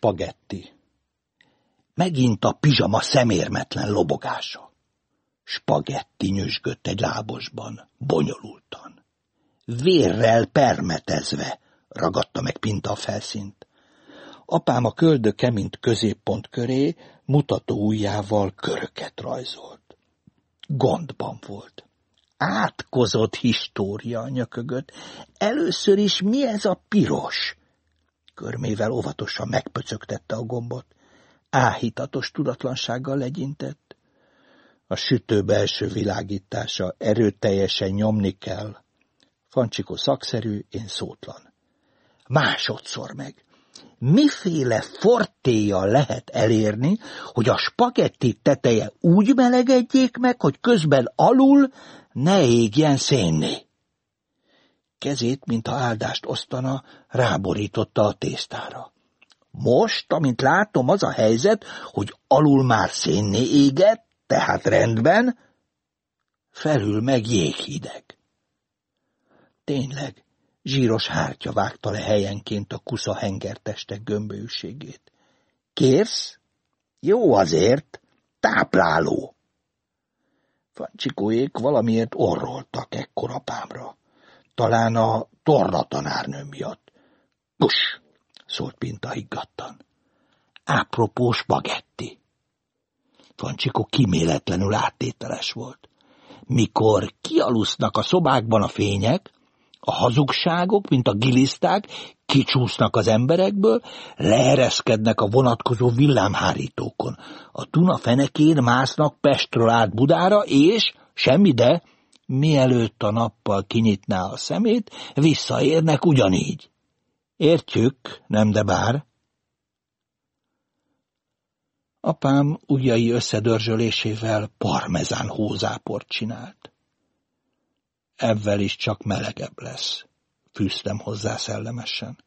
Spagetti. Megint a pizsama szemérmetlen lobogása. Spagetti nyüzsgött egy lábosban, bonyolultan. Vérrel permetezve ragadta meg Pinta a felszínt. Apám a köldöke, mint középpont köré, mutató ujjával köröket rajzolt. Gondban volt. Átkozott história nyökögött. Először is mi ez a piros? Körmével óvatosan megpöcögtette a gombot. Áhítatos tudatlansággal legyintett. A sütő belső világítása erőteljesen nyomni kell. Fancsikó szakszerű, én szótlan. Másodszor meg. Miféle fortéja lehet elérni, hogy a spagetti teteje úgy melegedjék meg, hogy közben alul ne égjen szénné? Kezét, mintha áldást osztana, ráborította a tésztára. Most, amint látom, az a helyzet, hogy alul már szénné égett, tehát rendben, felül meg jéghideg. Tényleg, zsíros hártya vágta le helyenként a kusza hengertestek gömbölyűségét. Kérsz? Jó azért, tápláló. Fancsikóék valamiért orroltak ekkor apámra. Talán a torna tanárnő miatt. Pus! szólt Pinta higgadtan. Ápropó spagetti. Fancsikó kiméletlenül áttételes volt. Mikor kialusznak a szobákban a fények, a hazugságok, mint a giliszták, kicsúsznak az emberekből, leereszkednek a vonatkozó villámhárítókon. A tuna fenekén másznak Pestről át Budára, és, semmi de, mielőtt a nappal kinyitná a szemét, visszaérnek ugyanígy. Értjük, nem de bár? Apám ujjai összedörzsölésével parmezán hózáport csinált. Ebben is csak melegebb lesz, fűztem hozzá szellemesen.